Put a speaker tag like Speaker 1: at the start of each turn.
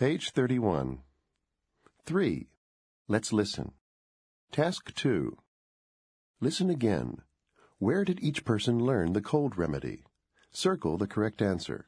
Speaker 1: Page 31. 3. Let's listen. Task 2. Listen again. Where did each person learn the cold remedy? Circle the correct answer.